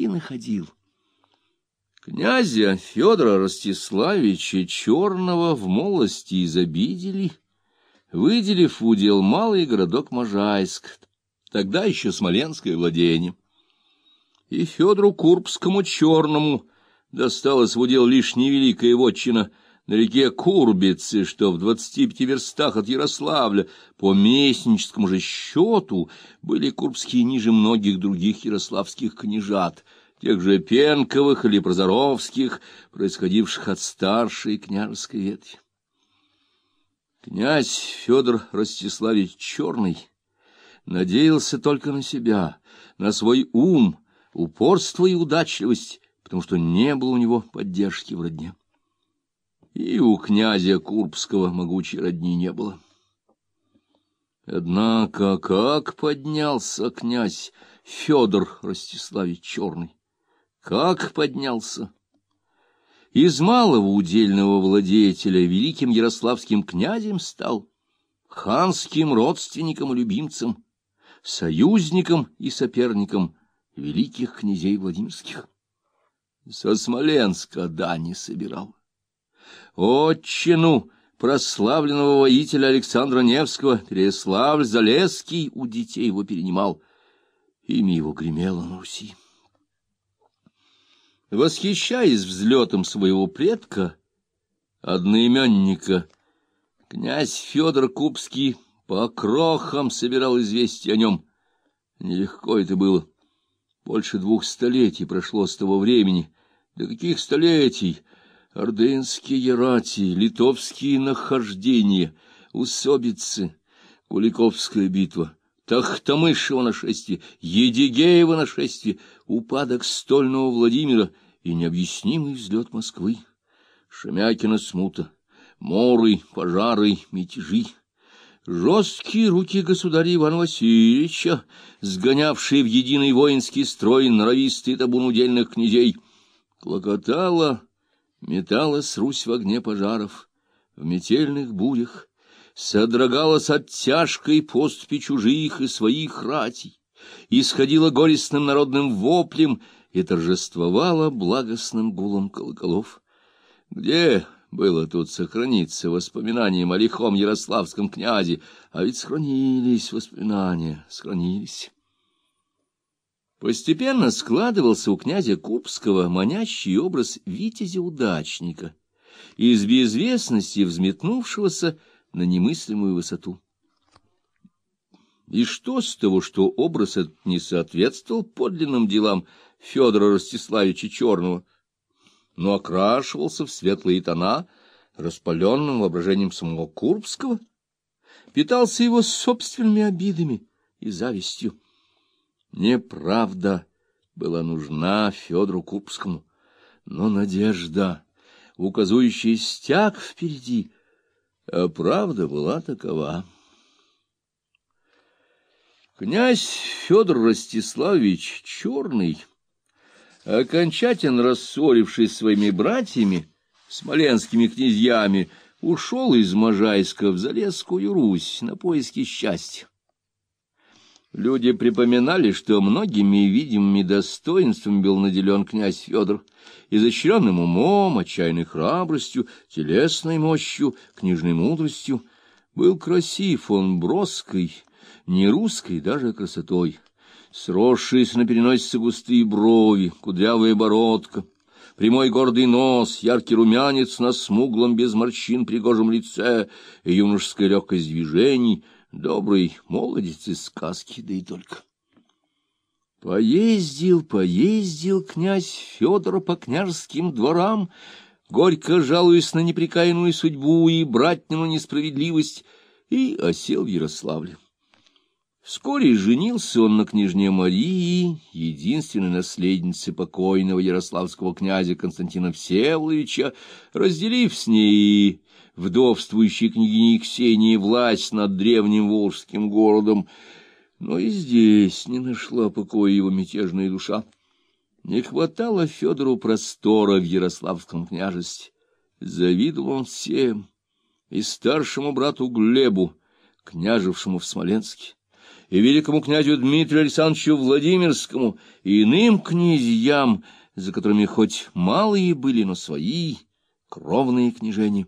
и находил. Князя Федора Ростиславича Черного в молости изобидели, выделив в удел малый городок Можайск, тогда еще Смоленское владение. И Федору Курбскому Черному досталось в удел лишь невеликая вотчина на реке Курбицы, что в двадцати пяти верстах от Ярославля, по местническому же счету, были курбские ниже многих других ярославских княжат, тех же Пенковых или Прозоровских, происходивших от старшей княжеской ветви. Князь Федор Ростиславич Черный надеялся только на себя, на свой ум, упорство и удачливость, потому что не было у него поддержки в родне. И у князя Курбского могучей родни не было. Однако как поднялся князь Федор Ростиславич Черный? Как поднялся! Из малого удельного владетеля великим ярославским князем стал, ханским родственником и любимцем, союзником и соперником великих князей Владимирских. Со Смоленска дани собирал. Отчину прославленного воителя Александра Невского Переславль-Залесский у детей его перенимал. Имя его гремело на Руси. Восхищаясь взлетом своего предка, одноименника, князь Федор Кубский по крохам собирал известия о нем. Нелегко это было. Больше двух столетий прошло с того времени. До каких столетий? Ордынские рати, литовские нахождения, усобицы, Куликовская битва, Тахтамышево нашествие, Едигеево нашествие, упадок стольного Владимира и необъяснимый взлет Москвы. Шемякина смута, моры, пожары, мятежи. Жесткие руки государя Ивана Васильевича, сгонявшие в единый воинский строй норовистый табун удельных князей, клокотала, металась Русь в огне пожаров, в метельных бурях, содрогалась от тяжкой поступи чужих и своих ратей, исходила горестным народным воплем и торжествовала благостным гулом колоколов. Где было тут сохраниться воспоминаниям о лихом ярославском князе, а ведь сохранились воспоминания, сохранились. Постепенно складывался у князя Кубского манящий образ витязя-удачника, из безвестности взметнувшегося на немыслимую высоту. И что с того, что образ этот не соответствовал подлинным делам Федора Ростиславича Черного, но окрашивался в светлые тона, распаленным воображением самого Курбского, питался его собственными обидами и завистью. Неправда была нужна Федору Курбскому, но надежда, указывающая стяг впереди, а правда была такова. Князь Федор Ростиславович Черный окончательно рассорившись своими братьями, смоленскими князьями, ушел из Можайска в Залесскую Русь на поиски счастья. Люди припоминали, что многими видимыми достоинствами был наделен князь Федор, изощренным умом, отчаянной храбростью, телесной мощью, книжной мудростью. Был красив он броской, не русской даже красотой сросшиеся на переносице густые брови, кудрявая бородка, прямой гордый нос, яркий румянец на смуглом без морщин пригожем лице и юношеская легкость движений, добрый молодец из сказки, да и только. Поездил, поездил князь Федор по княжеским дворам, горько жалуясь на непрекаянную судьбу и братнину несправедливость, и осел в Ярославле. Вскоре женился он на княжне Марии, единственной наследнице покойного ярославского князя Константина Всеволодовича, разделив с ней вдовствующей княгиней Ксении власть над древним волжским городом. Но и здесь не нашла покоя его мятежная душа. Не хватало Федору простора в Ярославском княжестве. Завидовал он всем, и старшему брату Глебу, княжевшему в Смоленске и великому князю Дмитрию Александровичу Владимирскому, и иным князьям, за которыми хоть малые были, но свои кровные княжения.